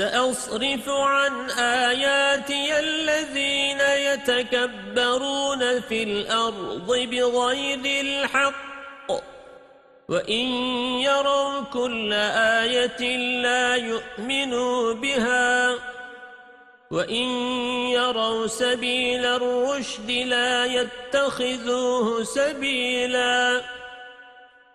سأصرف عن آياتي الذين يتكبرون في الأرض بغير الحق. وَإِن يَرَوْا كُلَّ آيَةٍ لَّا يُؤْمِنُوا بِهَا. وَإِن يَرَوْا سَبِيلَ الرُّشْدِ لَا يَتَّخِذُوهُ سَبِيلًا.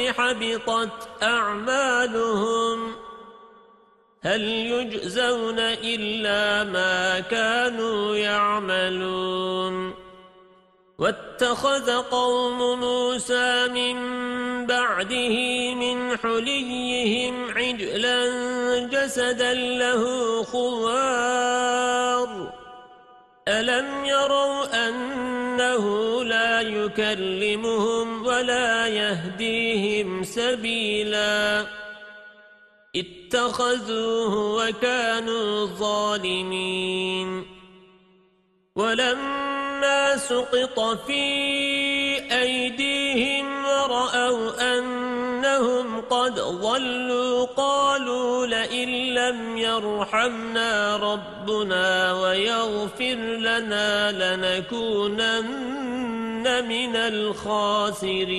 حَبِطَتْ أَعْمَالُهُمْ هَلْ يُجْزَوْنَ إِلَّا مَا كَانُوا يَعْمَلُونَ واتخذ قوم موسى من بعده من حليهم عجلا جسدا له خوار ألم يروا أنه لا يكلمهم ولا يهديهم سبيلا. اتخذوه وكانوا ظالمين. ولما ما سقط في أيديهم قد ضلوا قالوا لئن لم يرحمنا ربنا ويغفر لنا لنكونن من الخاسرين.